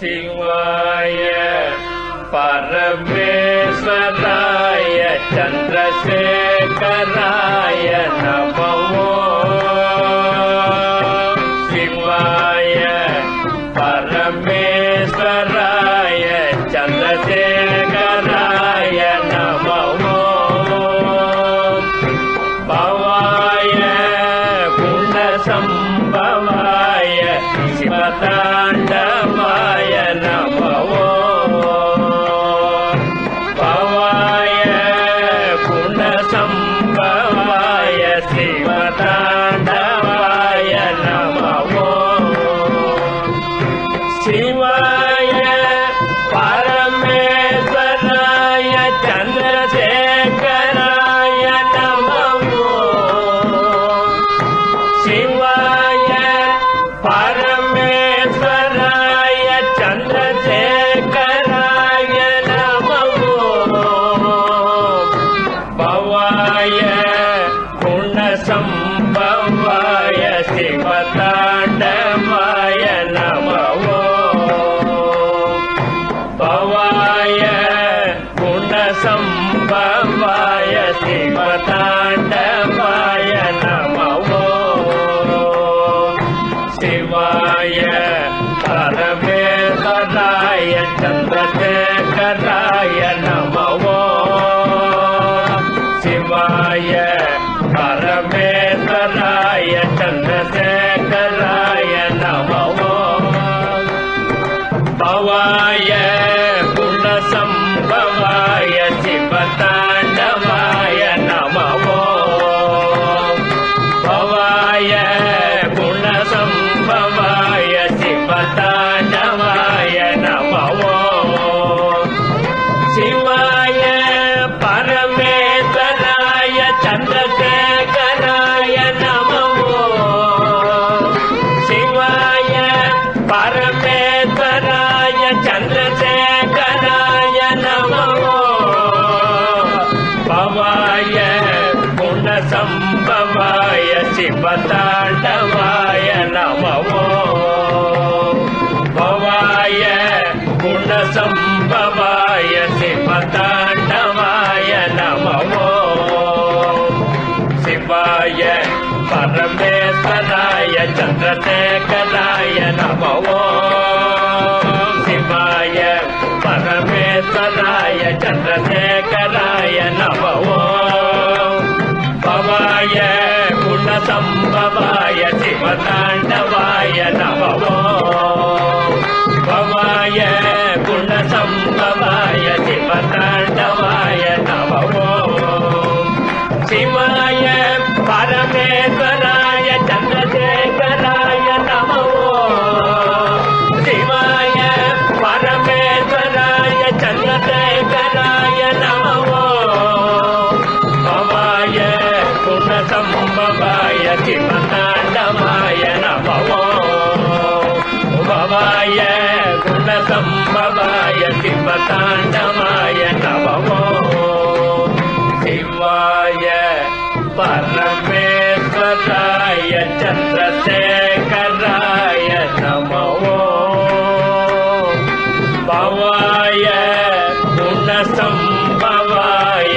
शिवाय परमेश्वराय चन्द्रशेखराय नमो शिवाय परमेश्वराय चन्द्रशेखराय नमो भवाय गुणसम्भवाय शिवताण्डवाय शिवाय परमेश्वराय चन्द्रशेखराय नमो। शिवाय परमेश्वराय गुणसम्भवाय शिवताण्डवाय नमो। शिवाय परमेश्वराय चन्द्रशेखराय नमो। शिवाय परमेश्वराय चन्द्रशेखराय नमो। भवाय शिवताण्डवाय नमो भवाय गुणसम्भवाय शिवताण्डवाय नमो शिवाय परमेश्वराय चन्द्रशेखराय नमो ण्डवायन परमेश्वराय चन्द्रशेखराय नमो। तमो भवाय तु भवाय